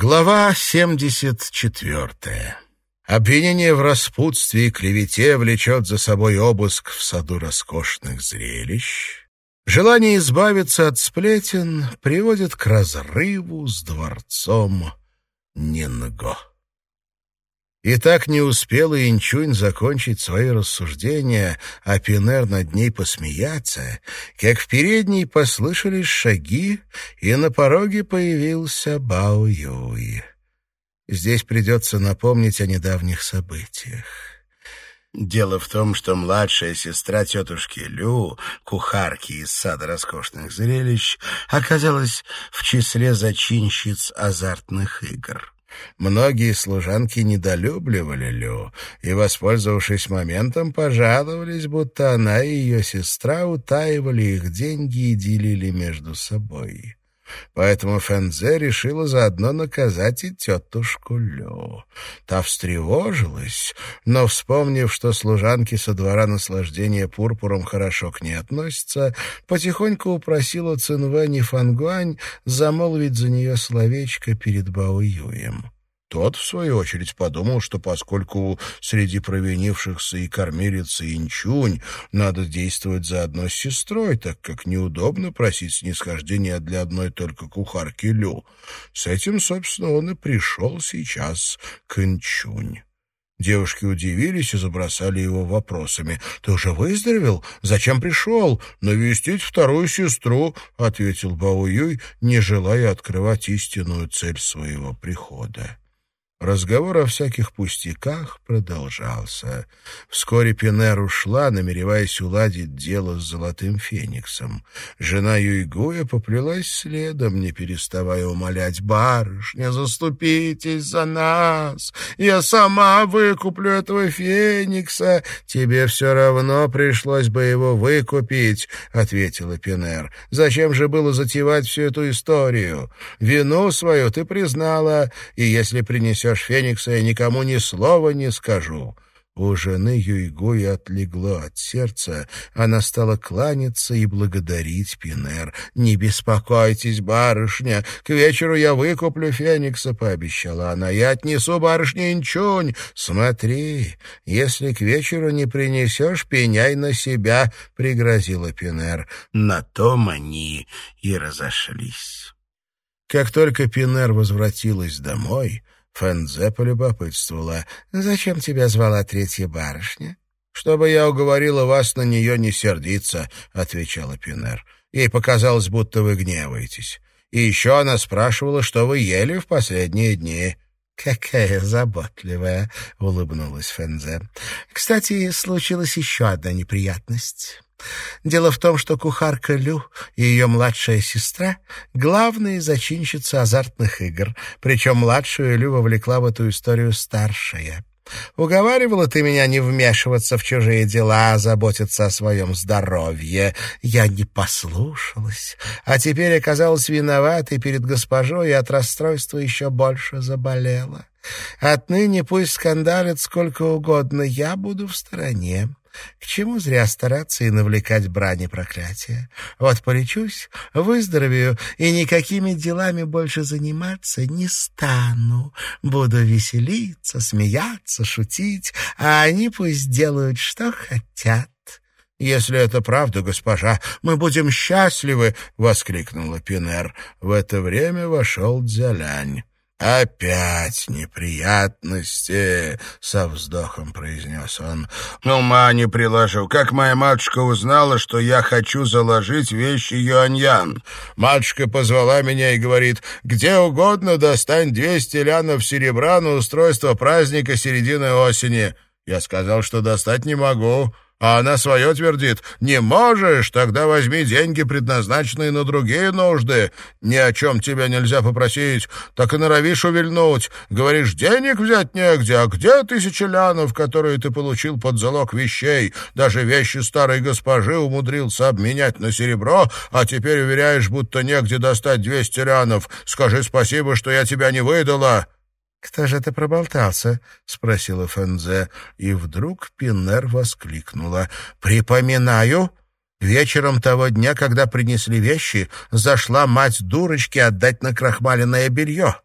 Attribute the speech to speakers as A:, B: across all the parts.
A: Глава 74. Обвинение в распутстве и клевете влечет за собой обыск в саду роскошных зрелищ. Желание избавиться от сплетен приводит к разрыву с дворцом Нинго. И так не успела Инчунь закончить свои рассуждения, а Пинер над ней посмеяться, как в передней послышались шаги, и на пороге появился Бао Юй. Здесь придется напомнить о недавних событиях. Дело в том, что младшая сестра тетушки Лю, кухарки из сада роскошных зрелищ, оказалась в числе зачинщиц азартных игр. Многие служанки недолюбливали Лю и, воспользовавшись моментом, пожаловались, будто она и ее сестра утаивали их деньги и делили между собой. Поэтому Фэнзе решила заодно наказать и тетушку Лю. Та встревожилась, но, вспомнив, что служанки со двора наслаждения пурпуром хорошо к ней относятся, потихоньку упросила Цинвэнь и Фангуань замолвить за нее словечко перед Бао Юем. Тот, в свою очередь, подумал, что поскольку среди провинившихся и кормилица Инчунь надо действовать заодно с сестрой, так как неудобно просить снисхождения для одной только кухарки Лю, с этим, собственно, он и пришел сейчас к Инчунь. Девушки удивились и забросали его вопросами. «Ты уже выздоровел? Зачем пришел?» «Навестить вторую сестру», — ответил Бао Юй, не желая открывать истинную цель своего прихода. Разговор о всяких пустяках продолжался. Вскоре Пинер ушла, намереваясь уладить дело с Золотым Фениксом. Жена Юйгуя поплелась следом, не переставая умолять «Барышня, заступитесь за нас! Я сама выкуплю этого Феникса! Тебе все равно пришлось бы его выкупить», — ответила Пинер. «Зачем же было затевать всю эту историю? Вину свою ты признала, и если принесешь спасешь Феникса, я никому ни слова не скажу». У жены Юйгуи отлегло от сердца, она стала кланяться и благодарить Пинер. «Не беспокойтесь, барышня, к вечеру я выкуплю Феникса», — пообещала она. «Я отнесу барышне Инчунь. Смотри, если к вечеру не принесешь, пеняй на себя», — пригрозила Пинер. На том они и разошлись. Как только Пинер возвратилась домой... Фэнзе полюбопытствовала. «Зачем тебя звала третья барышня?» «Чтобы я уговорила вас на нее не сердиться», — отвечала Пинер. «Ей показалось, будто вы гневаетесь. И еще она спрашивала, что вы ели в последние дни». «Какая заботливая!» — улыбнулась Фензе. «Кстати, случилась еще одна неприятность. Дело в том, что кухарка Лю и ее младшая сестра — главные зачинщицы азартных игр, причем младшую Лю вовлекла в эту историю старшая. Уговаривала ты меня не вмешиваться в чужие дела, а заботиться о своем здоровье. Я не послушалась, а теперь оказалась виноватой перед госпожой и от расстройства еще больше заболела. Отныне пусть скандалят сколько угодно, я буду в стороне. К чему зря стараться и навлекать брани проклятия? Вот полечусь, выздоровею и никакими делами больше заниматься не стану. Буду веселиться, смеяться, шутить, а они пусть делают, что хотят. «Если это правда, госпожа, мы будем счастливы!» — воскликнула Пинер. В это время вошел Дзялянь. «Опять неприятности!» — со вздохом произнес он. «Ума не приложу. Как моя матушка узнала, что я хочу заложить вещи Юаньян? Матушка позвала меня и говорит, где угодно достань двести лянов серебра на устройство праздника середины осени. Я сказал, что достать не могу». А она свое твердит. «Не можешь? Тогда возьми деньги, предназначенные на другие нужды. Ни о чем тебя нельзя попросить. Так и норовишь увильнуть. Говоришь, денег взять негде. А где тысячи лянов, которые ты получил под залог вещей? Даже вещи старой госпожи умудрился обменять на серебро, а теперь уверяешь, будто негде достать двести лянов. Скажи спасибо, что я тебя не выдала». «Кто же это проболтался?» — спросила Фензе. И вдруг Пинер воскликнула. «Припоминаю!» Вечером того дня, когда принесли вещи, зашла мать дурочки отдать накрахмаленное белье.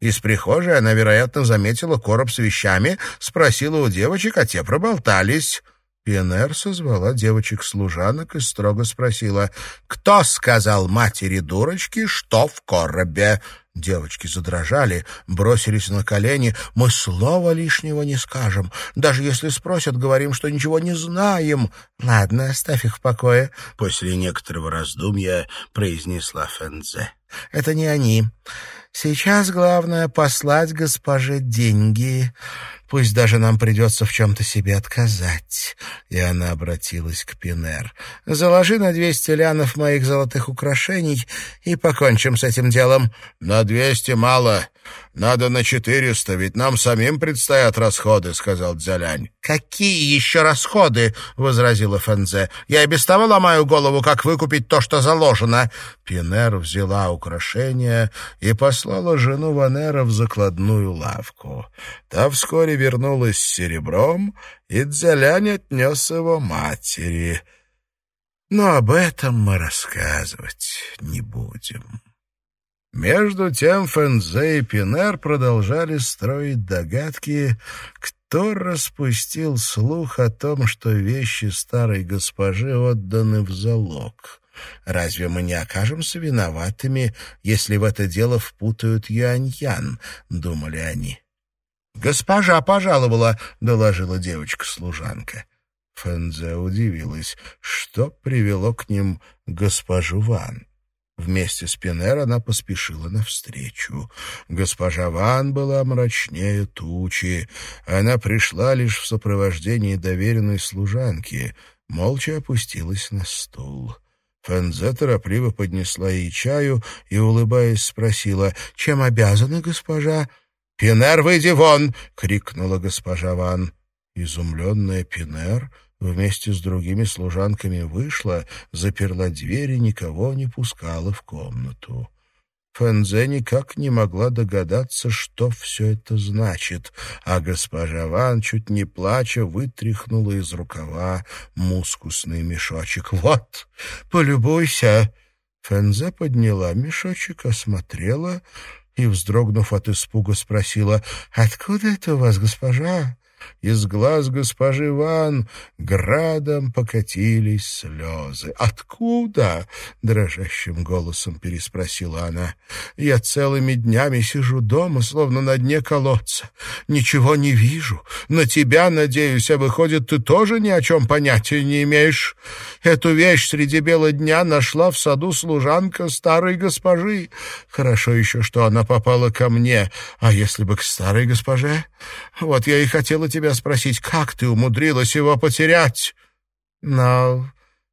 A: Из прихожей она, вероятно, заметила короб с вещами, спросила у девочек, а те проболтались. Пионер созвала девочек-служанок и строго спросила, «Кто сказал матери-дурочки, что в коробе?» Девочки задрожали, бросились на колени. «Мы слова лишнего не скажем. Даже если спросят, говорим, что ничего не знаем». «Ладно, оставь их в покое», — после некоторого раздумья произнесла Фензе. «Это не они. Сейчас главное — послать госпоже деньги. Пусть даже нам придется в чем-то себе отказать. И она обратилась к Пинер. Заложи на двести лянов моих золотых украшений и покончим с этим делом.
B: На двести мало. «Надо на четыреста, ведь нам самим предстоят расходы», — сказал Дзялянь.
A: «Какие еще расходы?» — возразила Фэнзе. «Я и без того ломаю голову, как выкупить то, что заложено». Пинер взяла украшение и послала жену Ванера в закладную лавку. Та вскоре вернулась с серебром, и Дзялянь отнес его матери. Но об этом мы рассказывать не будем. Между тем Фэнзе и Пинер продолжали строить догадки, кто распустил слух о том, что вещи старой госпожи отданы в залог. Разве мы не окажемся виноватыми, если в это дело впутают Юань-Ян, думали они. «Госпожа пожаловала», — доложила девочка-служанка. Фэнзе удивилась, что привело к ним госпожу Ван. Вместе с Пинер она поспешила навстречу. Госпожа Ван была мрачнее тучи. Она пришла лишь в сопровождении доверенной служанки, молча опустилась на стул. Фэнзе торопливо поднесла ей чаю и, улыбаясь, спросила, «Чем обязана госпожа?» «Пинер, выйди вон!» — крикнула госпожа Ван. Изумленная Пинер вместе с другими служанками вышла, заперла дверь и никого не пускала в комнату. Фэнзе никак не могла догадаться, что все это значит, а госпожа Ван, чуть не плача, вытряхнула из рукава мускусный мешочек. «Вот, полюбуйся!» Фэнзе подняла мешочек, осмотрела и, вздрогнув от испуга, спросила, «Откуда это у вас, госпожа?» Из глаз госпожи Ван градом покатились слезы. «Откуда?» — дрожащим голосом переспросила она. «Я целыми днями сижу дома, словно на дне колодца. Ничего не вижу. На тебя надеюсь, а выходит, ты тоже ни о чем понятия не имеешь. Эту вещь среди бела дня нашла в саду служанка старой госпожи. Хорошо еще, что она попала ко мне. А если бы к старой госпоже? Вот я и хотела тебя спросить, как ты умудрилась его потерять? Но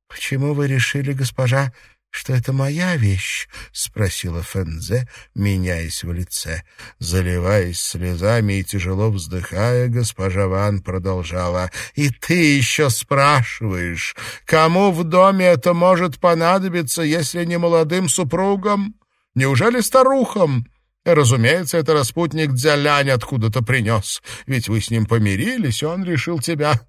A: почему вы решили, госпожа, что это моя вещь? — спросила Фензе, меняясь в лице. Заливаясь слезами и тяжело вздыхая, госпожа Ван продолжала. — И ты еще спрашиваешь, кому в доме это может понадобиться, если не молодым супругам? Неужели старухам? Разумеется, это распутник Дзялянь откуда-то принес. Ведь вы с ним помирились, и он решил тебя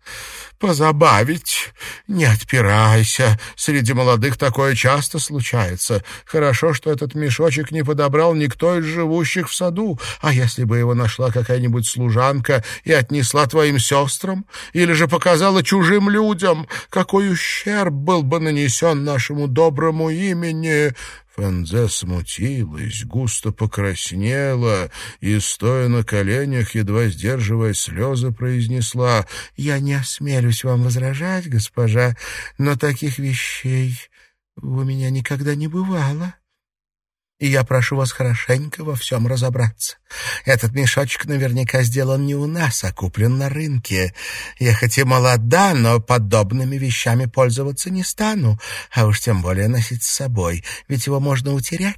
A: позабавить. Не отпирайся. Среди молодых такое часто случается. Хорошо, что этот мешочек не подобрал никто из живущих в саду. А если бы его нашла какая-нибудь служанка и отнесла твоим сестрам? Или же показала чужим людям? Какой ущерб был бы нанесен нашему доброму имени? Фэнзе смутилась, густо покраснела и, стоя на коленях, едва сдерживая слезы, произнесла «Я не осмелюсь вам возражать, госпожа, но таких вещей у меня никогда не бывало и я прошу вас хорошенько во всем разобраться. Этот мешочек наверняка сделан не у нас, а куплен на рынке. Я хоть и молода, но подобными вещами пользоваться не стану, а уж тем более носить с собой, ведь его можно утерять,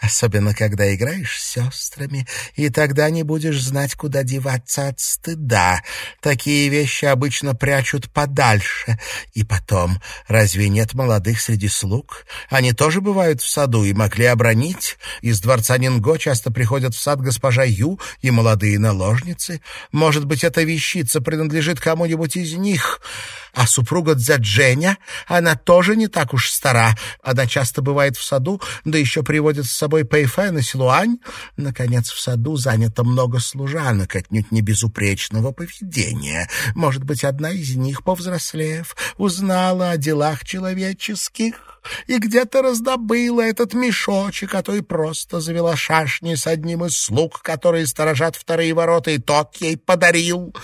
A: особенно когда играешь с сестрами, и тогда не будешь знать, куда деваться от стыда. Такие вещи обычно прячут подальше. И потом, разве нет молодых среди слуг? Они тоже бывают в саду и могли обронить. Из дворца Нинго часто приходят в сад госпожа Ю и молодые наложницы. Может быть, эта вещица принадлежит кому-нибудь из них. А супруга Дзядженя, она тоже не так уж стара. Она часто бывает в саду, да еще приводит с собой Пэйфэн и Силуань. Наконец, в саду занято много служанок, отнюдь не безупречного поведения. Может быть, одна из них, повзрослев, узнала о делах человеческих и где-то раздобыла этот мешочек, а то и просто завела шашни с одним из слуг, которые сторожат вторые ворота, и тот ей подарил.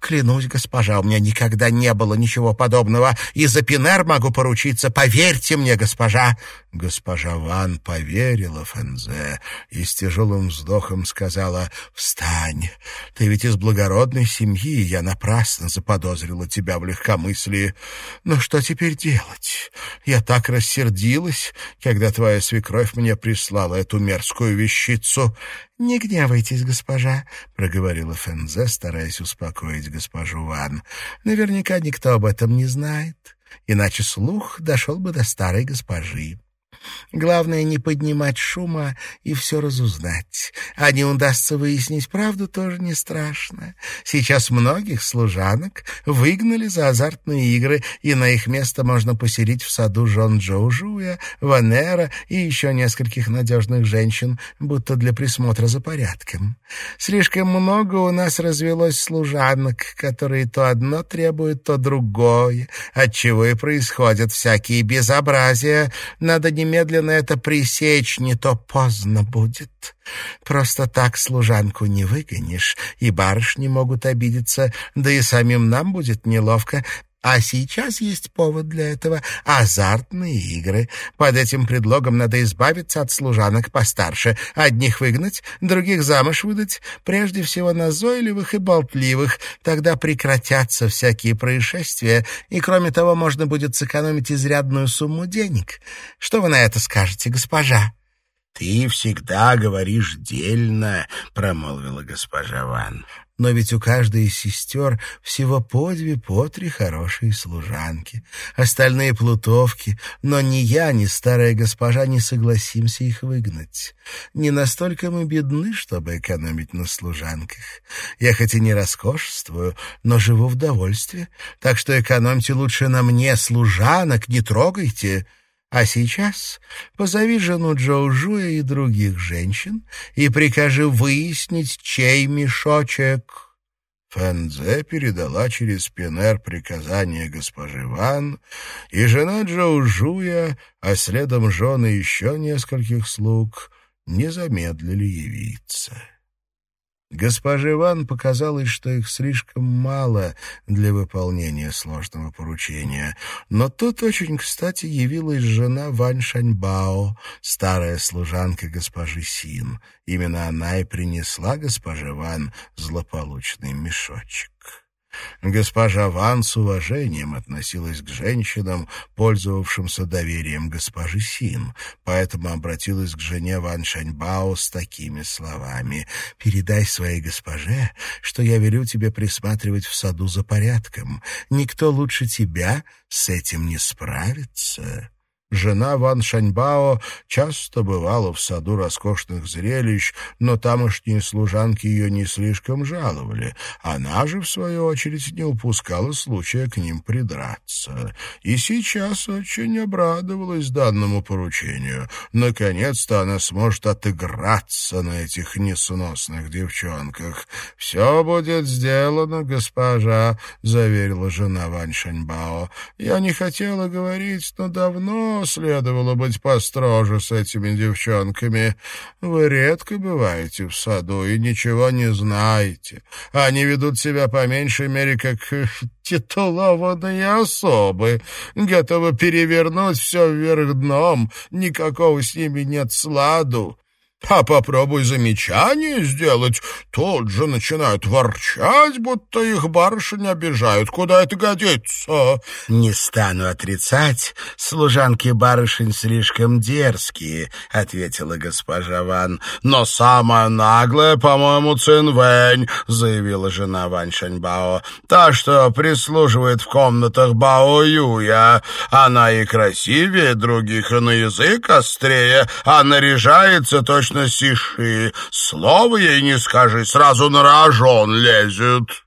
A: Клянусь, госпожа, у меня никогда не было ничего подобного, и за Пинер могу поручиться, поверьте мне, госпожа. Госпожа Ван поверила Фензе и с тяжелым вздохом сказала, «Встань, ты ведь из благородной семьи, я напрасно заподозрила тебя в легкомыслии. Но что теперь делать? Я так рассердилась, рассердилась, когда твоя свекровь мне прислала эту мерзкую вещицу. — Не гневайтесь, госпожа, — проговорила Фензе, стараясь успокоить госпожу Ван. — Наверняка никто об этом не знает, иначе слух дошел бы до старой госпожи. Главное не поднимать шума и все разузнать. А не удастся выяснить правду, тоже не страшно. Сейчас многих служанок выгнали за азартные игры, и на их место можно поселить в саду Жон Джоужуя, Ванера и еще нескольких надежных женщин, будто для присмотра за порядком. Слишком много у нас развелось служанок, которые то одно требуют, то другое, отчего и происходят всякие безобразия. Надо немедленно немедленно это пресечь, не то поздно будет. Просто так служанку не выгонишь, и барышни могут обидеться, да и самим нам будет неловко, а сейчас есть повод для этого — азартные игры. Под этим предлогом надо избавиться от служанок постарше. Одних выгнать, других замуж выдать, прежде всего назойливых и болтливых. Тогда прекратятся всякие происшествия, и, кроме того, можно будет сэкономить изрядную сумму денег. Что вы на это скажете, госпожа?
B: — Ты всегда говоришь дельно, — промолвила госпожа Ван.
A: Но ведь у каждой из сестер всего по две, по три хорошие служанки. Остальные плутовки, но ни я, ни старая госпожа не согласимся их выгнать. Не настолько мы бедны, чтобы экономить на служанках. Я хоть и не роскошествую, но живу в довольстве, так что экономьте лучше на мне, служанок, не трогайте». А сейчас позови жену Джоужуя и других женщин и прикажи выяснить, чей мешочек».
B: Фэнзе передала через Пинер приказание госпожи Ван, и жена Джоужуя, а следом жены еще нескольких слуг, не замедлили явиться.
A: Госпоже Ван показалось, что их слишком мало для выполнения сложного поручения. Но тут очень кстати явилась жена Вань Шаньбао, старая служанка госпожи Син. Именно она и принесла госпоже Ван злополучный мешочек. Госпожа Ван с уважением относилась к женщинам, пользовавшимся доверием госпожи Син, поэтому обратилась к жене Ван Шаньбао с такими словами. «Передай своей госпоже, что я велю тебе присматривать в саду за порядком. Никто лучше тебя с этим не справится». Жена Ван Шаньбао часто бывала в саду роскошных зрелищ, но тамошние служанки ее не слишком жаловали. Она же, в свою очередь, не упускала случая к ним придраться. И сейчас очень обрадовалась данному поручению. Наконец-то она сможет отыграться на этих несносных девчонках. «Все будет сделано, госпожа», — заверила жена Ван Шаньбао. «Я не хотела говорить, но давно следовало быть построже с этими девчонками. Вы редко бываете в саду и ничего не знаете. Они ведут себя по меньшей мере как титулованные особы, готовы перевернуть все вверх дном, никакого с ними нет сладу. А попробуй замечание сделать, тут же начинают ворчать, будто их барышни обижают. Куда это годится? Не стану отрицать, служанки барышень слишком дерзкие, ответила госпожа Ван. Но самая наглая, по-моему, Цинвэнь, заявила жена Ван Шаньбао. Та, что прислуживает в комнатах Бао Юя. Она и красивее других, и на язык острее, а наряжается точно точно сиши. Слово ей не скажи, сразу на рожон лезет.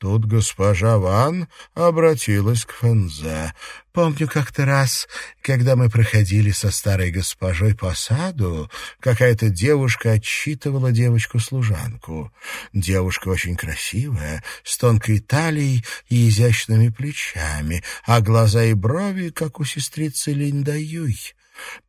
B: Тут госпожа Ван обратилась к Фэнзе. «Помню как-то раз, когда мы проходили со старой госпожой по саду, какая-то девушка отчитывала девочку-служанку. Девушка очень красивая, с тонкой талией и изящными плечами, а глаза и брови, как у сестрицы Линда Юй.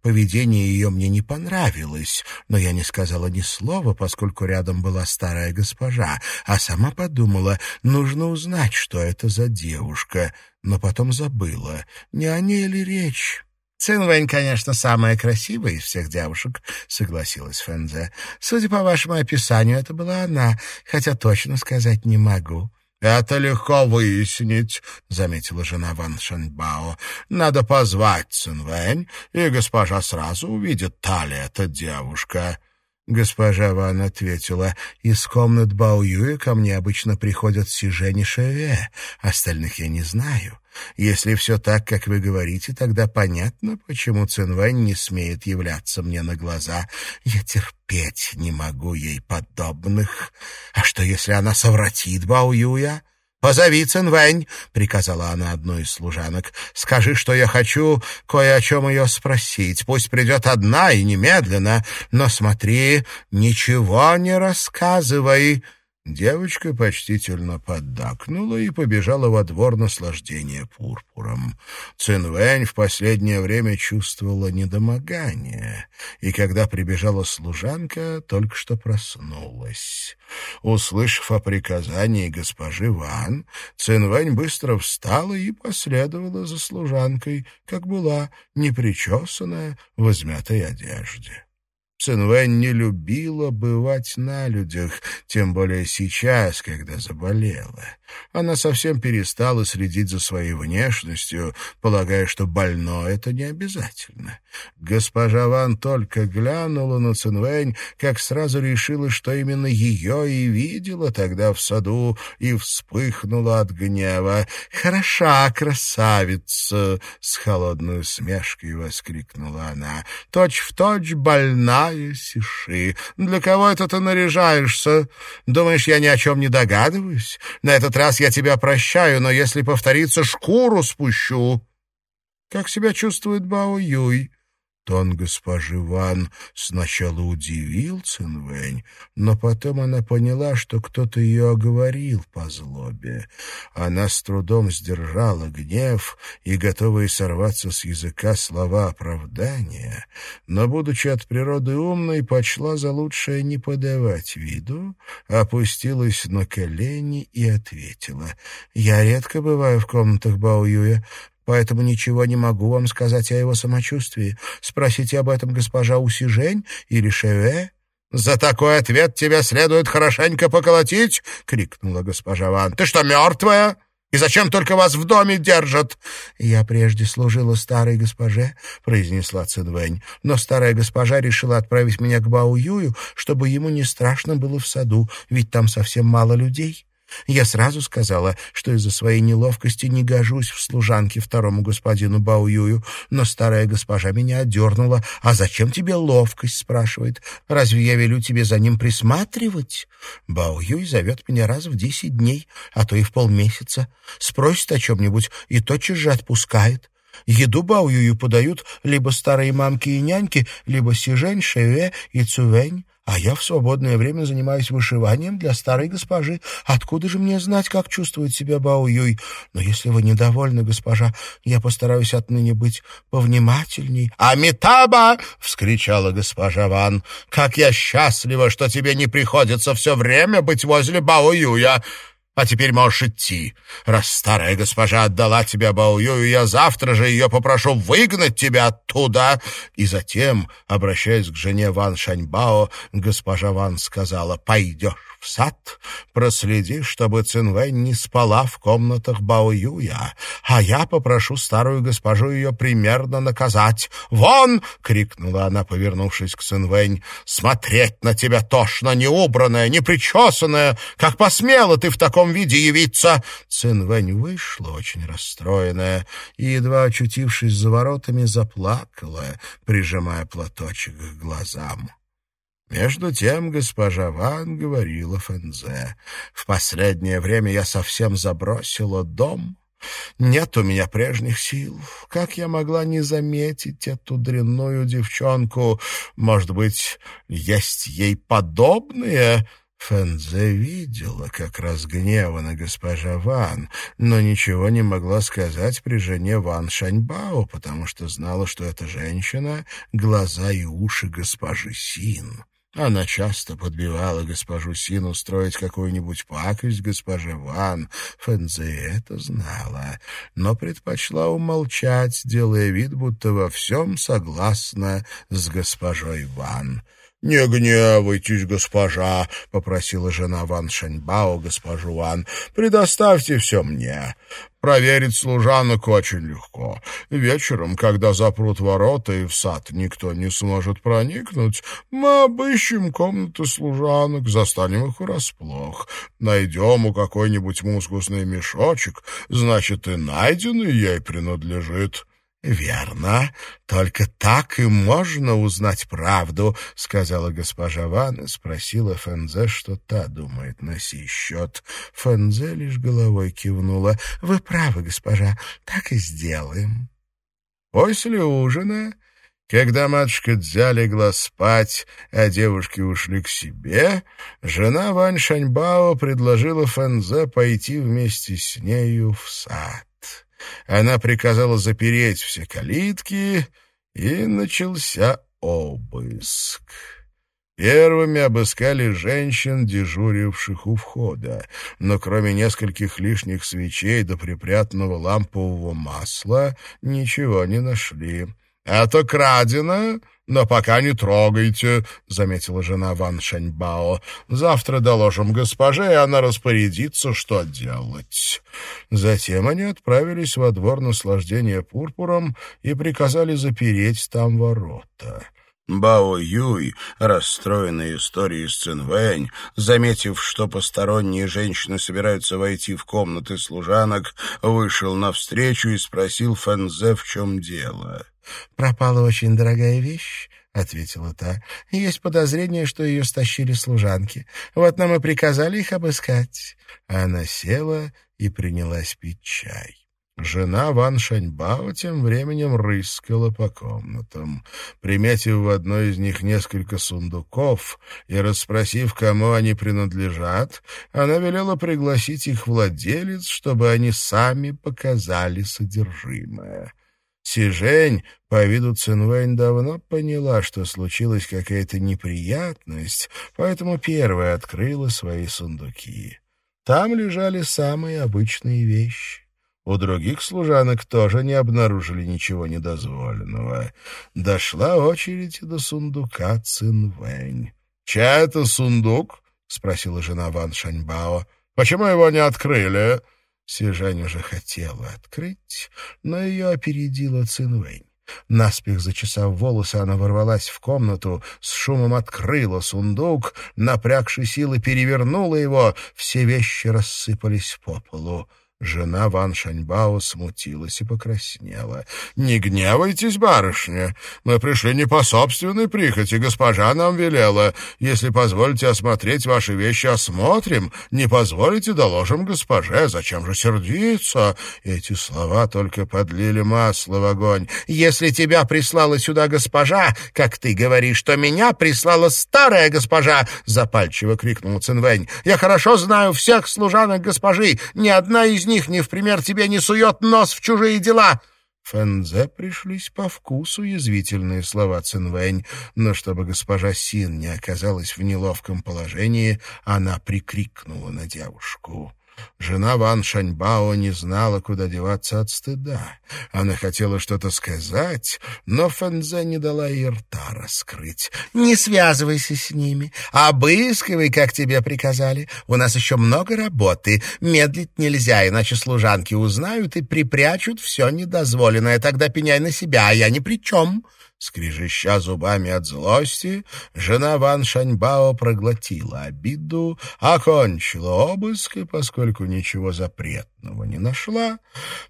B: Поведение ее мне не понравилось, но я не сказала ни слова, поскольку рядом была старая госпожа, а сама подумала, нужно узнать, что это за девушка, но потом забыла, не о ней ли речь. «Цинвэнь, конечно, самая красивая из всех девушек», — согласилась Фэнзе. «Судя по вашему описанию, это была она, хотя точно сказать не могу».
A: «Это легко выяснить», — заметила жена Ван Шаньбао. «Надо позвать Цинвэнь, и госпожа сразу увидит, та ли эта девушка».
B: Госпожа Ван ответила, «Из комнат Бао Юя ко мне обычно приходят Сижень и Шеве, остальных я не знаю. Если все так, как вы говорите, тогда понятно, почему Цинвэнь не смеет являться мне на глаза. Я терпеть не могу ей подобных. А что, если она совратит Бао Юя?» «Позови Цинвэнь», — приказала она одной из служанок. «Скажи, что я хочу кое о чем ее спросить. Пусть придет одна и немедленно, но смотри, ничего не рассказывай». Девочка почтительно поддакнула и побежала во двор наслаждения пурпуром. Цинвэнь в последнее время чувствовала недомогание, и когда прибежала служанка, только что проснулась. Услышав о приказании госпожи Ван, Цинвэнь быстро встала и последовала за служанкой, как была, непричесанная, в измятой одежде. Цинвэнь не любила бывать на людях, тем более сейчас, когда заболела. Она совсем перестала следить за своей внешностью, полагая, что больно это не обязательно. Госпожа Ван только глянула на Цинвэнь, как сразу решила, что именно ее и видела тогда в саду, и вспыхнула от гнева. «Хороша красавица!» — с холодной усмешкой воскликнула она. «Точь в точь больна дорогая Сиши, для кого это ты наряжаешься? Думаешь, я ни о чем не догадываюсь? На этот раз я тебя прощаю, но если повторится, шкуру спущу». «Как себя чувствует Бао Юй?» Тон госпожи Ван сначала удивил Цинвэнь, но потом она поняла, что кто-то ее оговорил по злобе. Она с трудом сдержала гнев и, готовая сорваться с языка слова оправдания, но, будучи от природы умной, почла за лучшее не подавать виду, опустилась на колени и ответила. «Я редко бываю в комнатах Баоюя, поэтому ничего не могу вам сказать о его самочувствии. Спросите об этом госпожа Усижень или Шеве». «За такой ответ тебя следует хорошенько поколотить!» — крикнула госпожа Ван. «Ты что, мертвая? И зачем только вас в доме держат?» «Я прежде служила старой госпоже», — произнесла Цинвэнь. «Но старая госпожа решила отправить меня к Бао Юю, чтобы ему не страшно было в саду, ведь там совсем мало людей». Я сразу сказала, что из-за своей неловкости не гожусь в служанке второму господину Баоюю, но старая госпожа меня отдернула. «А зачем тебе ловкость?» — спрашивает. «Разве я велю тебе за ним присматривать?» Баоюй зовет меня раз в десять дней, а то и в полмесяца. Спросит о чем-нибудь и тотчас же отпускает. Еду Баоюю подают либо старые мамки и няньки, либо Сижень, Шеве и Цувень. А я в свободное время занимаюсь вышиванием для старой госпожи. Откуда же мне знать, как чувствует себя Бао-Юй? Но если вы недовольны, госпожа, я постараюсь отныне быть повнимательней. «Амитаба!» — вскричала госпожа Ван. «Как я счастлива, что тебе не приходится все время быть возле Бао-Юя!» А теперь можешь идти. Раз старая госпожа отдала тебя Баую, я завтра же ее попрошу выгнать тебя оттуда. И затем, обращаясь к жене Ван Шаньбао, госпожа Ван сказала, пойдешь в сад, проследи, чтобы Цинвэнь не спала в комнатах Бао Юя, а я попрошу старую госпожу ее примерно наказать. «Вон!» — крикнула она, повернувшись к Цинвэнь. «Смотреть на тебя тошно, неубранная, непричесанная! Как посмела ты в таком виде явиться!» Цинвэнь вышла, очень расстроенная, и, едва очутившись за воротами, заплакала, прижимая платочек к глазам. Между тем госпожа Ван говорила Фензе. «В последнее время я совсем забросила дом. Нет у меня прежних сил. Как я могла не заметить эту дрянную девчонку? Может быть, есть ей подобные?» Фэнзе видела, как разгневана госпожа Ван, но ничего не могла сказать при жене Ван Шаньбао, потому что знала, что эта женщина — глаза и уши госпожи Син. Она часто подбивала госпожу Син устроить какую-нибудь пакость госпоже Ван. Фэнзе это знала, но предпочла умолчать, делая вид, будто во всем согласна с госпожой Ван. «Не гневайтесь, госпожа», — попросила жена Ван Шаньбао госпожу Ван. «Предоставьте все мне. Проверить служанок очень легко. Вечером, когда запрут ворота и в сад никто не сможет проникнуть, мы обыщем комнаты служанок, застанем их врасплох. Найдем у какой-нибудь мускусный мешочек, значит, и найденный ей принадлежит». «Верно. Только так и можно узнать правду», — сказала госпожа Ван и спросила Фензе, что та думает на сей счет. Фензе лишь головой кивнула. «Вы правы, госпожа, так и сделаем». После ужина, когда матушка Дзя легла спать, а девушки ушли к себе, жена Вань Шаньбао предложила Фензе пойти вместе с нею в сад. Она приказала запереть все калитки, и начался обыск. Первыми обыскали женщин, дежуривших у входа, но кроме нескольких лишних свечей до припрятанного лампового масла ничего не нашли. «Это крадено, но пока не трогайте», — заметила жена Ван Шаньбао. «Завтра доложим госпоже, и она распорядится, что делать». Затем они отправились во двор наслаждения пурпуром и приказали запереть там ворота. Бао Юй, расстроенный историей с Цинвэнь, заметив, что посторонние женщины собираются войти в комнаты служанок, вышел навстречу и спросил Фэнзе, в чем дело. «Пропала очень дорогая вещь», — ответила та. «Есть подозрение, что ее стащили служанки. Вот нам и приказали их обыскать». Она села и принялась пить чай. Жена Ван Шаньбао тем временем рыскала по комнатам. Приметив в одной из них несколько сундуков и расспросив, кому они принадлежат, она велела пригласить их владелец, чтобы они сами показали содержимое. Сижень по виду Цинвэнь давно поняла, что случилась какая-то неприятность, поэтому первая открыла свои сундуки. Там лежали самые обычные вещи. У других служанок тоже не обнаружили ничего недозволенного. Дошла очередь до сундука Цинвэнь. «Чай это сундук?» — спросила жена Ван Шаньбао. «Почему его не открыли?» Сижань уже хотела открыть, но ее опередила Цинвэнь. Наспех зачесав волосы, она ворвалась в комнату, с шумом открыла сундук, напрягши силы перевернула его, все вещи рассыпались по полу. Жена Ван Шаньбао смутилась и покраснела. «Не гневайтесь, барышня. Мы пришли не по собственной прихоти. Госпожа нам велела. Если позволите осмотреть ваши вещи, осмотрим. Не позволите, доложим госпоже. Зачем же сердиться?» Эти слова только подлили масло в огонь. «Если тебя прислала сюда госпожа, как ты говоришь, то меня прислала старая госпожа!» Запальчиво крикнул Цинвэнь. «Я хорошо знаю всех служанок госпожи. Ни одна из них не в пример тебе не сует нос в чужие дела!» Фэнзе пришлись по вкусу язвительные слова Цинвэнь, но чтобы госпожа Син не оказалась в неловком положении, она прикрикнула на девушку. Жена Ван Шаньбао не знала, куда деваться от стыда. Она хотела что-то сказать, но Фэнзе не дала ей рта раскрыть. «Не связывайся с ними. Обыскивай, как тебе приказали. У нас еще много работы. Медлить нельзя, иначе служанки узнают и припрячут все недозволенное. Тогда пеняй на себя, а я ни при чем». Скрежеща зубами от злости, жена Ван Шаньбао проглотила обиду, окончила обыск и, поскольку ничего запретного не нашла,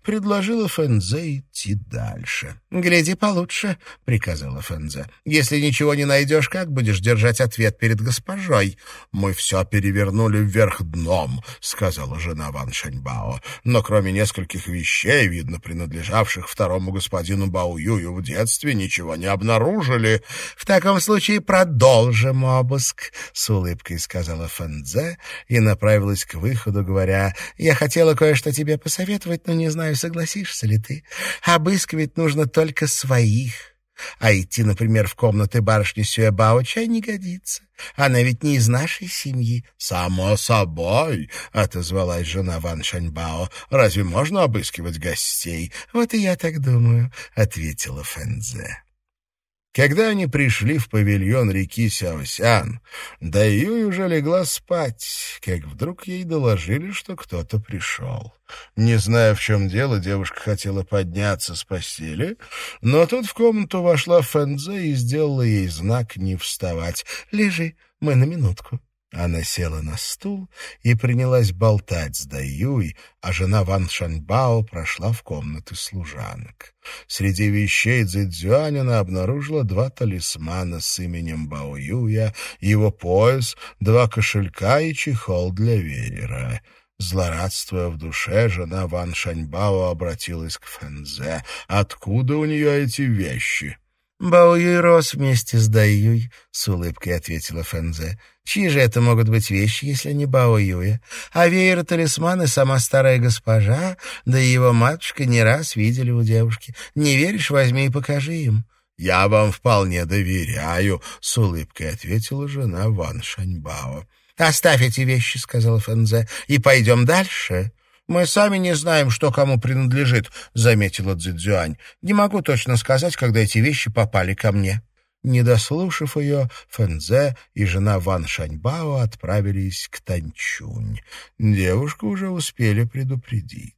B: предложила Фэнзе идти дальше. «Гляди получше», — приказала Фэнзе. «Если ничего не найдешь, как будешь держать ответ перед госпожой?» «Мы все перевернули вверх дном», — сказала жена Ван Шаньбао. «Но кроме нескольких вещей, видно, принадлежавших второму господину Бао Юю в детстве, ничего не обнаружили. — В таком случае продолжим обыск, — с улыбкой сказала Фэнзе и направилась к выходу, говоря, — я хотела кое-что тебе посоветовать, но не знаю, согласишься ли ты. Обыскивать нужно только своих. А идти, например, в комнаты барышни Сюэбао чай не годится. Она ведь не из нашей семьи. — Само собой, — отозвалась жена Ван Шаньбао. — Разве можно обыскивать гостей? — Вот и я так думаю, — ответила Фэнзе. Когда они пришли в павильон реки Сяосян, Даюй уже легла спать, как вдруг ей доложили, что кто-то пришел. Не зная, в чем дело, девушка хотела подняться с постели, но тут в комнату вошла Фэнзе и сделала ей знак не вставать. «Лежи, мы на минутку». Она села на стул и принялась болтать с Даюй, а жена Ван Шаньбао прошла в комнаты служанок. Среди вещей Цзэцзюань она обнаружила два талисмана с именем Бао Юя, его пояс, два кошелька и чехол для веера. Злорадствуя в душе, жена Ван Шаньбао обратилась к Фэнзе. «Откуда у нее эти вещи?» «Баоюй рос вместе с Даюй», — с улыбкой ответила Фэнзе. «Чьи же это могут быть вещи, если не Баоюя? А веер талисманы сама старая госпожа, да и его матушка не раз видели у девушки. Не веришь, возьми и покажи им». «Я вам вполне доверяю», — с улыбкой ответила жена Ван Шаньбао. «Оставь эти вещи», — сказала Фэнзе, — «и пойдем дальше». «Мы сами не знаем, что кому принадлежит», — заметила Цзюань. «Не могу точно сказать, когда эти вещи попали ко мне». Не дослушав ее, Фэнзе и жена Ван Шаньбао отправились к Танчунь. Девушку уже успели предупредить.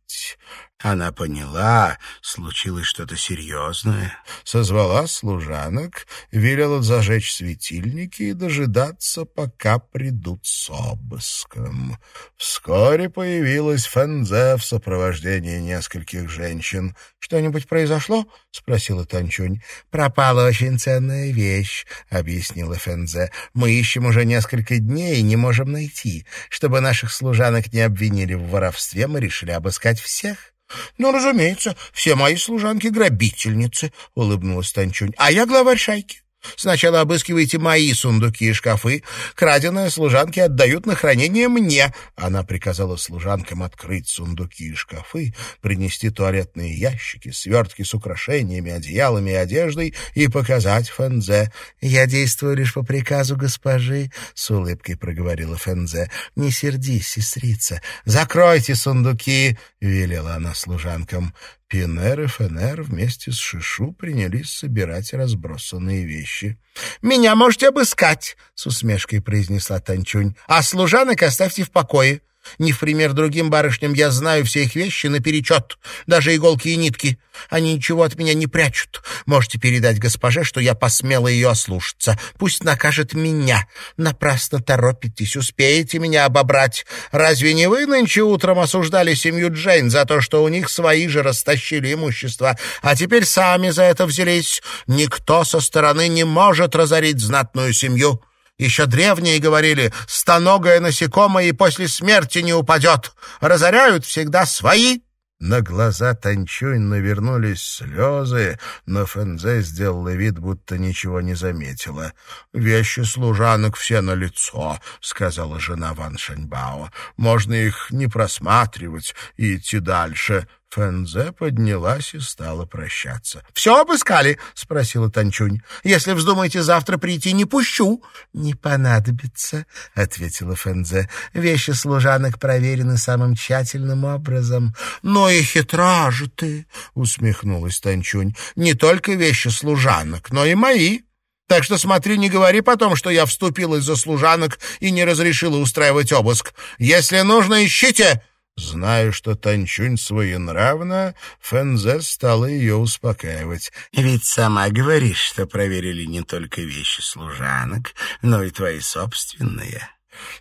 B: Она поняла, случилось что-то серьезное, созвала служанок, велела зажечь светильники и дожидаться, пока придут с обыском. Вскоре появилась Фэнзе в сопровождении нескольких женщин. «Что-нибудь произошло?» — спросила Танчунь. «Пропала очень ценная вещь», — объяснила Фэнзе. «Мы ищем уже несколько дней и не можем найти. Чтобы наших служанок не обвинили в воровстве, мы решили обыскать всех». «Ну, разумеется, все мои служанки — грабительницы», — улыбнулась Танчунь. «А я главарь шайки. Сначала обыскивайте мои сундуки и шкафы. Краденое служанки отдают на хранение мне. Она приказала служанкам открыть сундуки и шкафы, принести туалетные ящики, свертки с украшениями, одеялами и одеждой и показать Фэнзе. «Я действую лишь по приказу госпожи», — с улыбкой проговорила Фэнзе. «Не сердись, сестрица. Закройте сундуки», — велела она служанкам. Пинер и Фенер вместе с Шишу принялись собирать разбросанные вещи. «Меня можете обыскать!» — с усмешкой произнесла Танчунь. «А служанок оставьте в покое. Не в пример другим барышням я знаю все их вещи наперечет, даже иголки и нитки. Они ничего от меня не прячут. Можете передать госпоже, что я посмела ее ослушаться. Пусть накажет меня. Напрасно торопитесь, успеете меня обобрать. Разве не вы нынче утром осуждали семью Джейн за то, что у них свои же растащили имущество, а теперь сами за это взялись? Никто со стороны не может разорить знатную семью». Еще древние говорили, стоногое насекомое и после смерти не упадет. Разоряют всегда свои. На глаза Танчунь навернулись слезы, но Фэнзе сделала вид, будто ничего не заметила. «Вещи служанок все на лицо, сказала жена Ван Шаньбао. «Можно их не просматривать и идти дальше». Фэнзе поднялась и стала прощаться. — Все обыскали? — спросила Танчунь. — Если вздумаете завтра прийти, не пущу. — Не понадобится, — ответила Фэнзе. — Вещи служанок проверены самым тщательным образом. — Но и хитра же ты, — усмехнулась Танчунь. — Не только вещи служанок, но и мои. Так что смотри, не говори потом, что я вступила из-за служанок и не разрешила устраивать обыск. Если нужно, ищите, Зная, что Танчунь своенравна, Фэнзе стала ее успокаивать.
A: «Ведь сама говоришь, что проверили не только вещи служанок, но и твои собственные».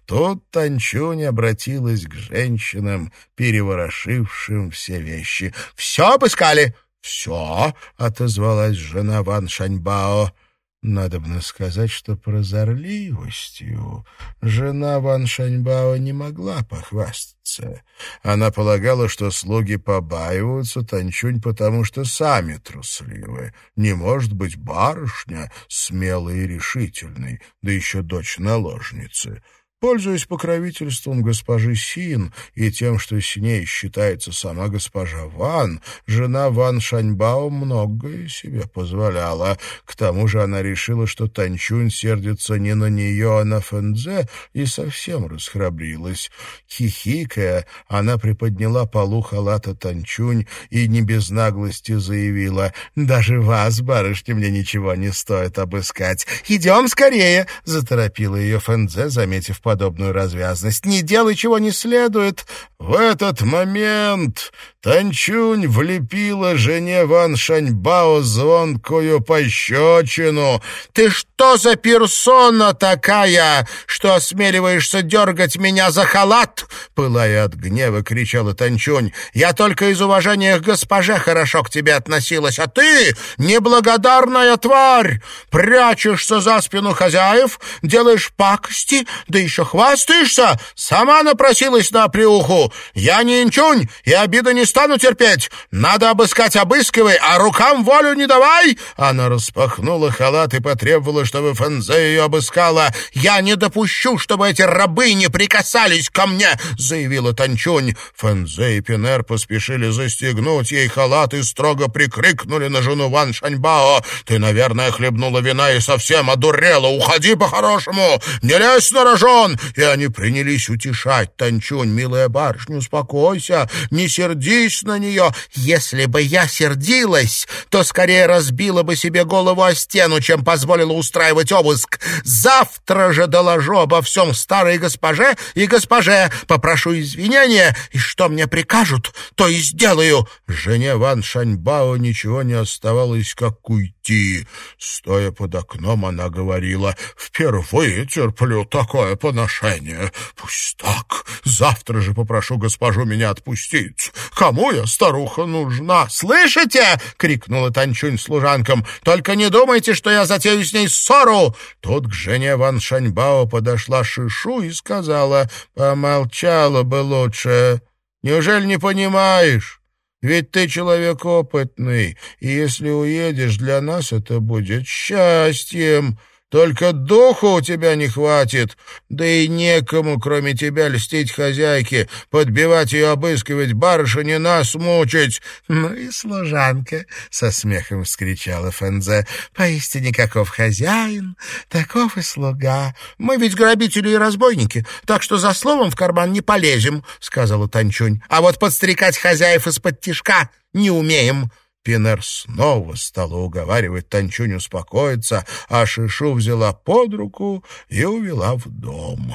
B: Тут Танчунь обратилась к женщинам, переворошившим все вещи. «Все обыскали?» «Все», — отозвалась жена Ван Шаньбао. Надобно сказать, что прозорливостью жена Ван Шаньбао не могла похвастаться. Она полагала, что слуги побаиваются Танчунь, потому что сами трусливы. Не может быть барышня смелой и решительной, да еще дочь наложницы. Пользуясь покровительством госпожи Син и тем, что с ней считается сама госпожа Ван, жена Ван Шаньбао многое себе позволяла. К тому же она решила, что Танчунь сердится не на нее, а на Фэнзе, и совсем расхрабрилась. Хихикая, она приподняла полу халата Танчунь и не без наглости заявила, «Даже вас, барышня, мне ничего не стоит обыскать. Идем скорее!» — заторопила ее Фэнзе, заметив подобную развязность. «Не делай, чего не следует!» В этот момент Танчунь влепила жене Ван Шаньбао звонкую пощечину. «Ты что за персона такая, что осмеливаешься дергать меня за халат?» Пылая от гнева, кричала Танчунь. «Я только из уважения к госпоже хорошо к тебе относилась, а ты, неблагодарная тварь, прячешься за спину хозяев, делаешь пакости, да еще хвастаешься? Сама напросилась на приуху. Я не инчунь, и обида не стану терпеть. Надо обыскать, обыскивай, а рукам волю не давай!» Она распахнула халат и потребовала, чтобы Фэнзе ее обыскала. «Я не допущу, чтобы эти рабы не прикасались ко мне!» — заявила Танчунь. Фэнзе и Пинер поспешили застегнуть ей халат и строго прикрикнули на жену Ван Шаньбао. «Ты, наверное, хлебнула вина и совсем одурела. Уходи по-хорошему! Не лезь на рожон!» И они принялись утешать Танчунь. «Милая барышня, успокойся, не сердись!» Сердись на нее. Если бы я сердилась, то скорее разбила бы себе голову о стену, чем позволила устраивать обыск. Завтра же доложу обо всем старой госпоже и госпоже, попрошу извинения, и что мне прикажут, то и сделаю». Жене Ван Шаньбао ничего не оставалось, как уйти. Стоя под окном, она говорила, «Впервые терплю такое поношение. Пусть так. Завтра же попрошу госпожу меня отпустить. Кому я, старуха, нужна? Слышите? крикнула Танчунь служанкам. Только не думайте, что я затею с ней ссору. Тут к жене Ван Шаньбао подошла Шишу и сказала: "Помолчала бы лучше. Неужели не понимаешь? Ведь ты человек опытный, и если уедешь, для нас это будет счастьем. Только духу у тебя не хватит, да и некому, кроме тебя, льстить хозяйке, подбивать ее, обыскивать барышни, нас мучить. — Ну и служанка, — со смехом вскричала Фэнзе, — поистине каков хозяин, таков и слуга. Мы ведь грабители и разбойники, так что за словом в карман не полезем, — сказала Танчунь. — А вот подстрекать хозяев из-под тишка не умеем. Пинер снова стала уговаривать Танчунь успокоиться, а Шишу взяла под руку и увела в дом.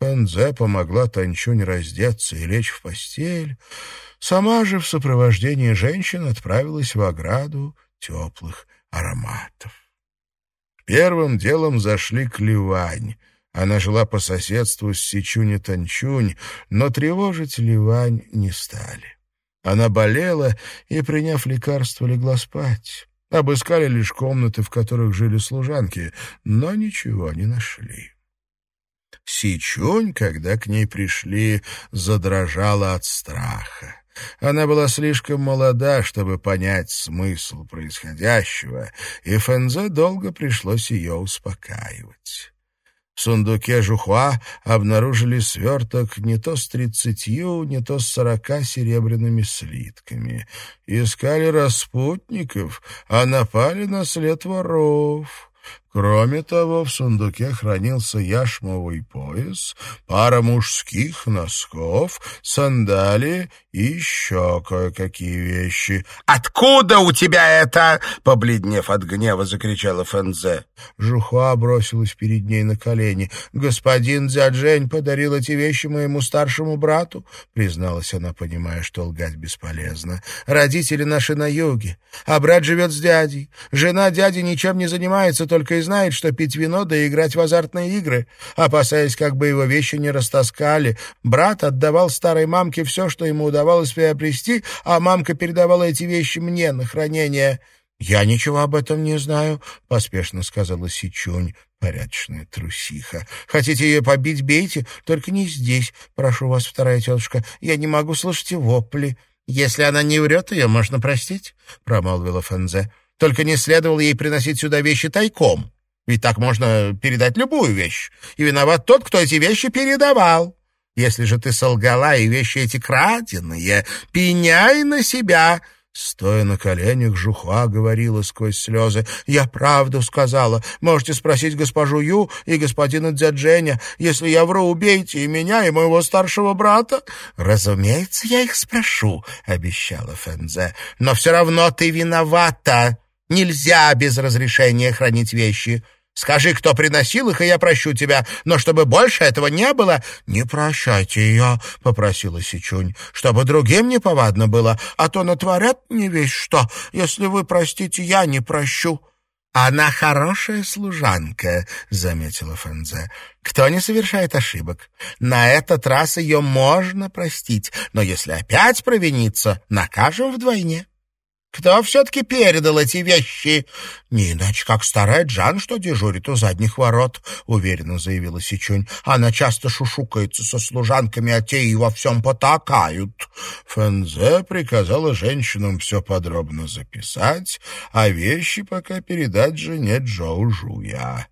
B: Пензе помогла Танчунь раздеться и лечь в постель. Сама же в сопровождении женщин отправилась в ограду теплых ароматов. Первым делом зашли к Ливань. Она жила по соседству с Сичунь и Танчунь, но тревожить Ливань не стали. Она болела и, приняв лекарство, легла спать. Обыскали лишь комнаты, в которых жили служанки, но ничего не нашли. Сичунь, когда к ней пришли, задрожала от страха. Она была слишком молода, чтобы понять смысл происходящего, и Фэнзе долго пришлось ее успокаивать. В сундуке Жухуа обнаружили сверток не то с тридцатью, не то с сорока серебряными слитками. Искали распутников, а напали на след воров. Кроме того, в сундуке хранился яшмовый пояс, пара мужских носков, сандалии и еще кое-какие вещи.
A: «Откуда у тебя это?» — побледнев от гнева, закричала Фэнзе.
B: Жухуа бросилась перед ней на колени. «Господин Дзяджень подарил эти вещи моему старшему брату», — призналась она, понимая, что лгать бесполезно. «Родители наши на юге, а брат живет с дядей. Жена дяди ничем не занимается, только и знает, что пить вино да играть в азартные игры. Опасаясь, как бы его вещи не растаскали, брат отдавал старой мамке все, что ему удавалось приобрести, а мамка передавала эти вещи мне на хранение. «Я ничего об этом не знаю», — поспешно сказала Сичунь, порядочная трусиха. «Хотите ее побить, бейте, только не здесь. Прошу вас, вторая тетушка, я не могу слышать вопли». «Если она не врет, ее можно простить», — промолвила Фэнзе. «Только не следовало ей приносить сюда вещи тайком». Ведь так можно передать любую вещь. И виноват тот, кто эти вещи передавал. Если же ты солгала, и вещи эти краденые, пеняй на себя». Стоя на коленях, Жухуа говорила сквозь слезы. «Я правду сказала. Можете спросить госпожу Ю и господина Дзядженя. Если я вру, убейте и меня, и моего старшего брата». «Разумеется, я их спрошу», — обещала Фэнзе. «Но все равно ты виновата. Нельзя без разрешения хранить вещи». Скажи, кто приносил их, и я прощу тебя. Но чтобы больше этого не было, не прощайте ее, — попросила Сичунь, — чтобы другим не повадно было, а то натворят не весь что. Если вы простите, я не прощу. «Она хорошая служанка», — заметила Фэнзе. «Кто не совершает ошибок? На этот раз ее можно простить, но если опять провинится, накажем вдвойне». Кто все-таки передал эти вещи? Не иначе, как старая Джан, что дежурит у задних ворот, — уверенно заявила Сичунь. Она часто шушукается со служанками, а те и во всем потакают. Фэнзе приказала женщинам все подробно записать, а вещи пока передать жене Джоу Жуя.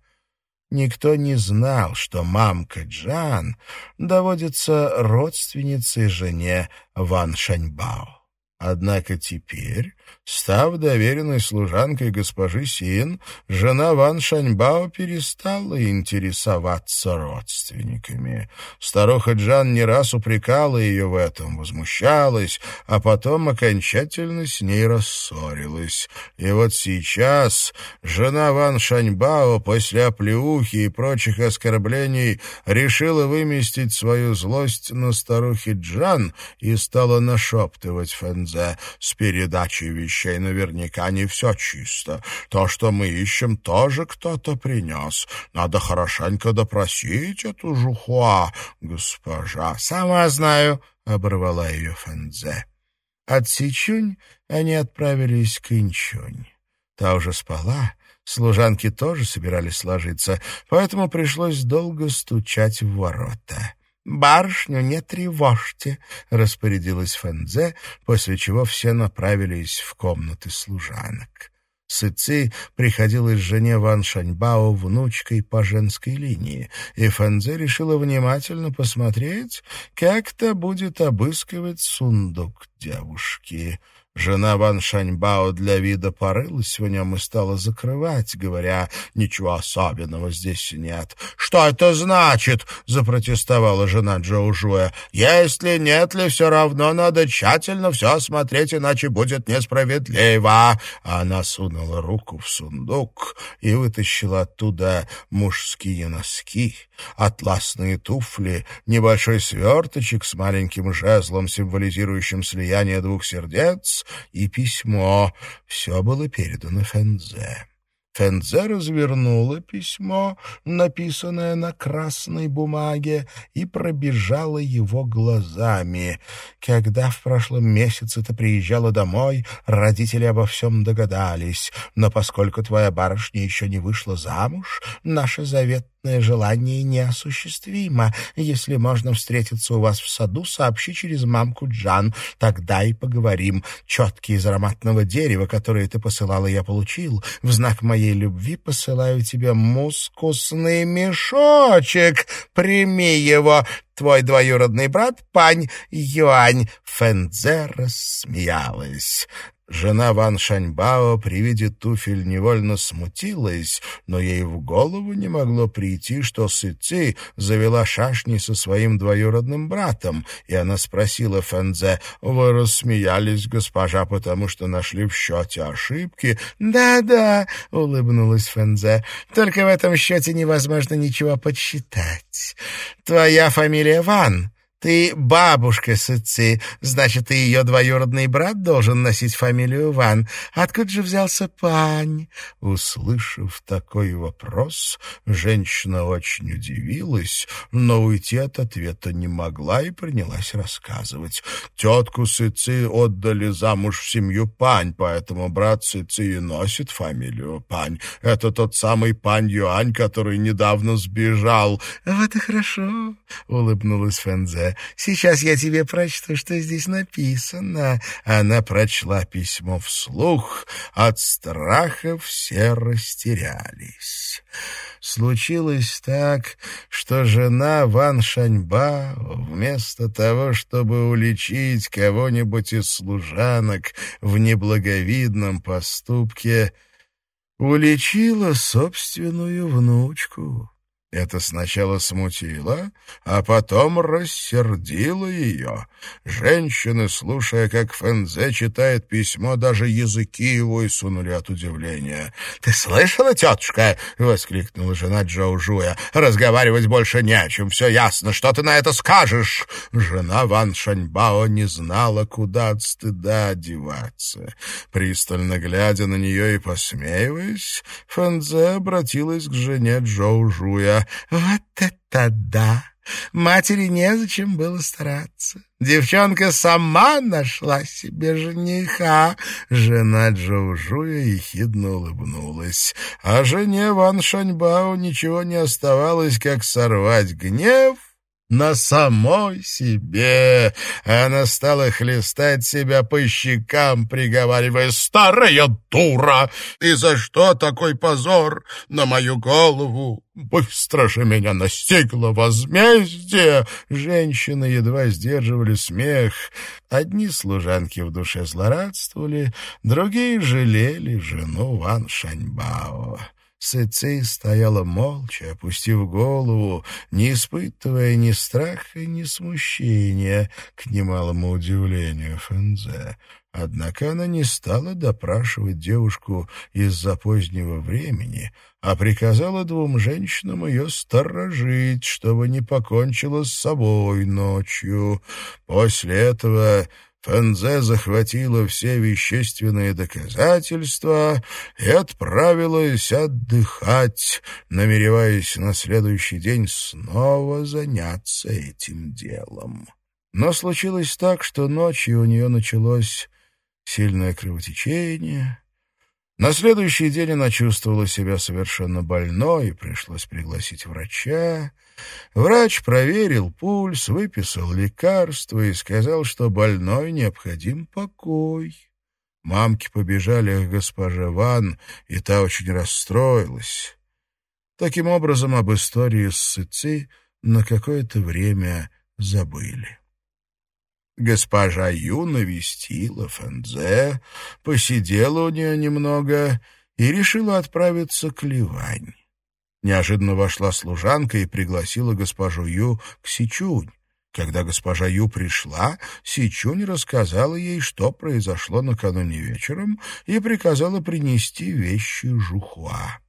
B: Никто не знал, что мамка Джан доводится родственницей жене Ван Шаньбао. Однако теперь Став доверенной служанкой госпожи Син, жена Ван Шаньбао перестала интересоваться родственниками. Старуха Джан не раз упрекала ее в этом, возмущалась, а потом окончательно с ней рассорилась. И вот сейчас жена Ван Шаньбао после оплеухи и прочих оскорблений решила выместить свою злость на старухе Джан и стала нашептывать Фэнзе с передачей вещей наверняка не все чисто. То, что мы ищем, тоже кто-то принес. Надо хорошенько допросить эту жухуа, госпожа. — Сама знаю, — оборвала ее Фэнзе. От Сичунь они отправились к Инчунь. Та уже спала, служанки тоже собирались ложиться, поэтому пришлось долго стучать в ворота. «Барышню не тревожьте», — распорядилась Фэнзе, после чего все направились в комнаты служанок. Сыци приходилась жене Ван Шаньбао внучкой по женской линии, и Фэнзе решила внимательно посмотреть, как-то будет обыскивать сундук девушки. Жена Ван Шаньбао для вида порылась в нем и стала закрывать, говоря, «Ничего особенного здесь нет». «Что это значит?» — запротестовала жена Джоу Жуя. «Если нет ли, все равно надо тщательно все осмотреть, иначе будет несправедливо». Она сунула руку в сундук и вытащила оттуда мужские носки, атласные туфли, небольшой сверточек с маленьким жезлом, символизирующим слияние двух сердец, и письмо. Все было передано Фензе. Фензе развернула письмо, написанное на красной бумаге, и пробежала его глазами. Когда в прошлом месяце ты приезжала домой, родители обо всем догадались, но поскольку твоя барышня еще не вышла замуж, наше заветное желание неосуществимо. Если можно встретиться у вас в саду, сообщи через мамку Джан, тогда и поговорим. Четкие из ароматного дерева, которые ты посылала, я получил. В знак моей любви посылаю тебе мускусный мешочек. Прими его, твой двоюродный брат Пань Юань». Фэнзе рассмеялась. Жена Ван Шаньбао при виде туфель невольно смутилась, но ей в голову не могло прийти, что Сыци завела шашни со своим двоюродным братом, и она спросила Фэнзе, «Вы рассмеялись, госпожа, потому что нашли в счете ошибки?» «Да-да», — улыбнулась Фэнзе, «только в этом счете невозможно ничего подсчитать. Твоя фамилия Ван». Ты бабушка Сыци, значит, и ее двоюродный брат должен носить фамилию Ван. Откуда же взялся пань?» Услышав такой вопрос, женщина очень удивилась, но уйти от ответа не могла и принялась рассказывать. Тетку Сыци отдали замуж в семью пань, поэтому брат Сыци и носит фамилию пань. Это тот самый пань Юань, который недавно сбежал. «Вот и хорошо», — улыбнулась Фэнзе. Сейчас я тебе прочту, что здесь написано». Она прочла письмо вслух. От страха все растерялись. Случилось так, что жена Ван Шаньба, вместо того, чтобы уличить кого-нибудь из служанок в неблаговидном поступке, уличила собственную внучку. Это сначала смутило, а потом рассердило ее. Женщины, слушая, как Фэнзе читает письмо, даже языки его и сунули от удивления. «Ты слышала, тетушка?» — воскликнула жена Джоу Жуя. «Разговаривать больше не о чем, все ясно. Что ты на это скажешь?» Жена Ван Шаньбао не знала, куда от стыда одеваться. Пристально глядя на нее и посмеиваясь, Фэнзе обратилась к жене Джоу Жуя. «Вот это да! Матери незачем было стараться. Девчонка сама нашла себе жениха. Жена Джоужуя ехидно улыбнулась. А жене Ван Шаньбао ничего не оставалось, как сорвать гнев на самой себе. Она стала хлестать себя по щекам, приговаривая «Старая дура! И за что такой позор на мою голову? Быстро же меня настигло возмездие!» Женщины едва сдерживали смех. Одни служанки в душе злорадствовали, другие жалели жену Ван Шаньбао. Сэцей стояла молча, опустив голову, не испытывая ни страха, ни смущения, к немалому удивлению Фэнзе. Однако она не стала допрашивать девушку из-за позднего времени, а приказала двум женщинам ее сторожить, чтобы не покончила с собой ночью. После этого Фэнзе захватила все вещественные доказательства и отправилась отдыхать, намереваясь на следующий день снова заняться этим делом. Но случилось так, что ночью у нее началось сильное кровотечение, на следующий день она чувствовала себя совершенно больной, и пришлось пригласить врача. Врач проверил пульс, выписал лекарства и сказал, что больной необходим покой. Мамки побежали к госпоже Ван, и та очень расстроилась. Таким образом, об истории с Сыци на какое-то время забыли. Госпожа Ю навестила Фэнзе, посидела у нее немного и решила отправиться к Ливань. Неожиданно вошла служанка и пригласила госпожу Ю к Сичунь. Когда госпожа Ю пришла, Сичунь рассказала ей, что произошло накануне вечером, и приказала принести вещи Жухуа.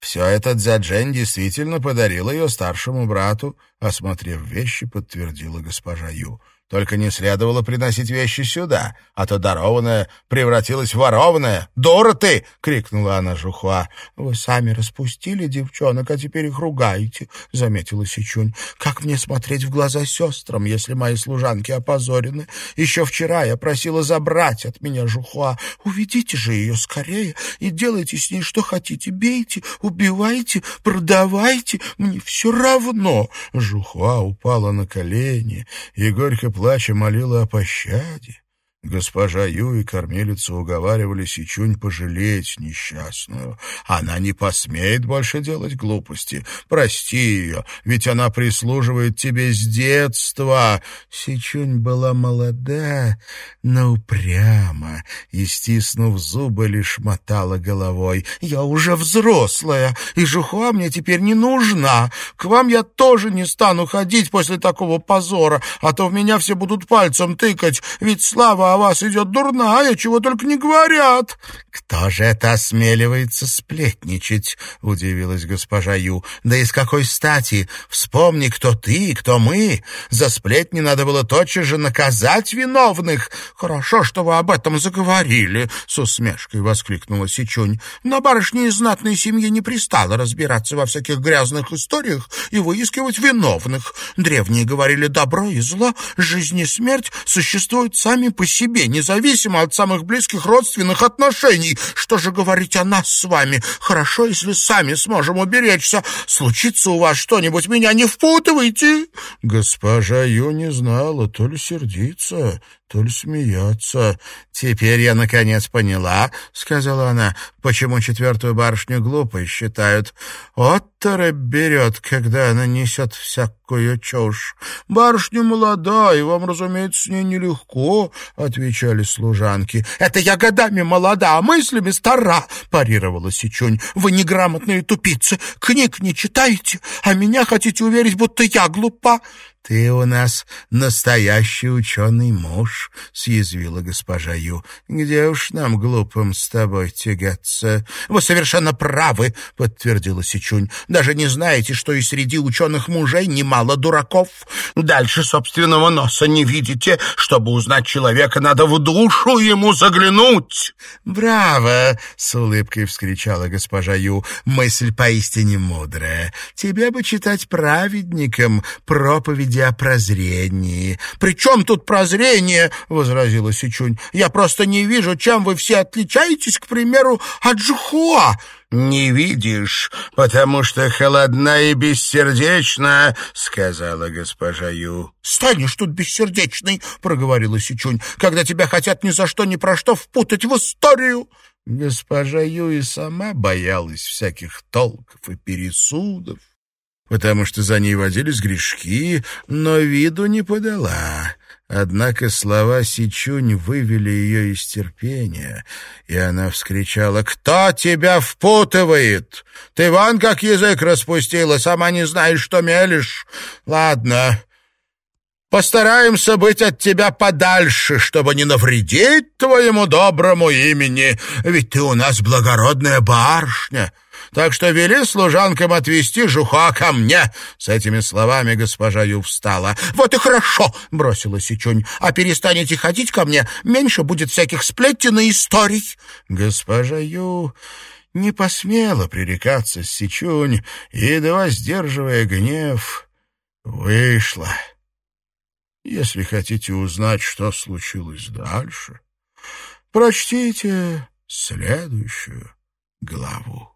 B: Все это Дзяджен действительно подарил ее старшему брату, осмотрев вещи, подтвердила госпожа Ю. Только не следовало приносить вещи сюда, а то дарованное превратилось в ворованное. «Дура ты!» — крикнула она Жухуа. «Вы сами распустили девчонок, а теперь их ругаете», — заметила Сичунь. «Как мне смотреть в глаза сестрам, если мои служанки опозорены? Еще вчера я просила забрать от меня Жухуа. Уведите же ее скорее и делайте с ней что хотите. Бейте, убивайте, продавайте. Мне все равно». Жухуа упала на колени и горько плача молила о пощаде. Госпожа Ю и кормилица уговаривали Сичунь пожалеть несчастную. Она не посмеет больше делать глупости. Прости ее, ведь она прислуживает тебе с детства. Сичунь была молода, но упряма, и, стиснув зубы, лишь мотала головой. «Я уже взрослая, и жухуа мне теперь не нужна. К вам я тоже не стану ходить после такого позора, а то в меня все будут пальцем тыкать, ведь слава о вас идет дурная, чего только не говорят». «Кто же это осмеливается сплетничать?» — удивилась госпожа Ю. «Да из какой стати? Вспомни, кто ты, кто мы. За сплетни надо было тотчас же наказать виновных». «Хорошо, что вы об этом заговорили», — с усмешкой воскликнула Сичунь. «Но барышня из знатной семьи не пристала разбираться во всяких грязных историях и выискивать виновных. Древние говорили, добро и зло, жизнь и смерть существуют сами по себе себе, независимо от самых близких родственных отношений. Что же говорить о нас с вами? Хорошо, если сами сможем уберечься. Случится у вас что-нибудь, меня не впутывайте!»
A: Госпожа Ю не знала, то ли сердиться, то ли смеяться.
B: «Теперь я, наконец, поняла», — сказала она, — «почему четвертую барышню глупой считают. Оттора берет, когда она несет всякую чушь. Барышня молода, и вам, разумеется, с ней нелегко», — отвечали служанки. «Это я годами молода, а мыслями стара», — парировала Сичунь. «Вы неграмотные тупицы, книг не читаете, а меня хотите уверить, будто я глупа». «Ты у нас настоящий ученый муж», — съязвила госпожа Ю. «Где уж нам, глупым, с тобой тягаться?» «Вы совершенно правы», — подтвердила Сичунь. «Даже не знаете, что и среди ученых мужей немало дураков. Дальше собственного носа не видите. Чтобы узнать человека, надо в душу ему заглянуть». «Браво!» — с улыбкой вскричала госпожа Ю. «Мысль поистине мудрая. Тебе бы читать праведникам проповедь проповеди о прозрении. «При чем тут прозрение?» — возразила Сичунь. «Я просто не вижу, чем вы все отличаетесь, к примеру, от Джухуа». «Не видишь, потому что холодна и бессердечна», — сказала госпожа Ю. «Станешь тут бессердечной», — проговорила Сичунь, «когда тебя хотят ни за что ни про что впутать в историю». Госпожа Ю и сама боялась всяких толков и пересудов потому что за ней водились грешки, но виду не подала. Однако слова Сичунь вывели ее из терпения, и она вскричала «Кто тебя впутывает? Ты вон как язык распустила, сама не знаешь, что мелешь. Ладно, Постараемся быть от тебя подальше, чтобы не навредить твоему доброму имени, ведь ты у нас благородная барышня. Так что вели служанкам отвезти жуха ко мне». С этими словами госпожа Ю встала. «Вот и хорошо», — бросила Сичунь. «А перестанете ходить ко мне, меньше будет всяких сплетен и историй». Госпожа Ю не посмела пререкаться с Сичунь, едва сдерживая гнев, вышла. Если хотите узнать, что случилось дальше, прочтите следующую главу.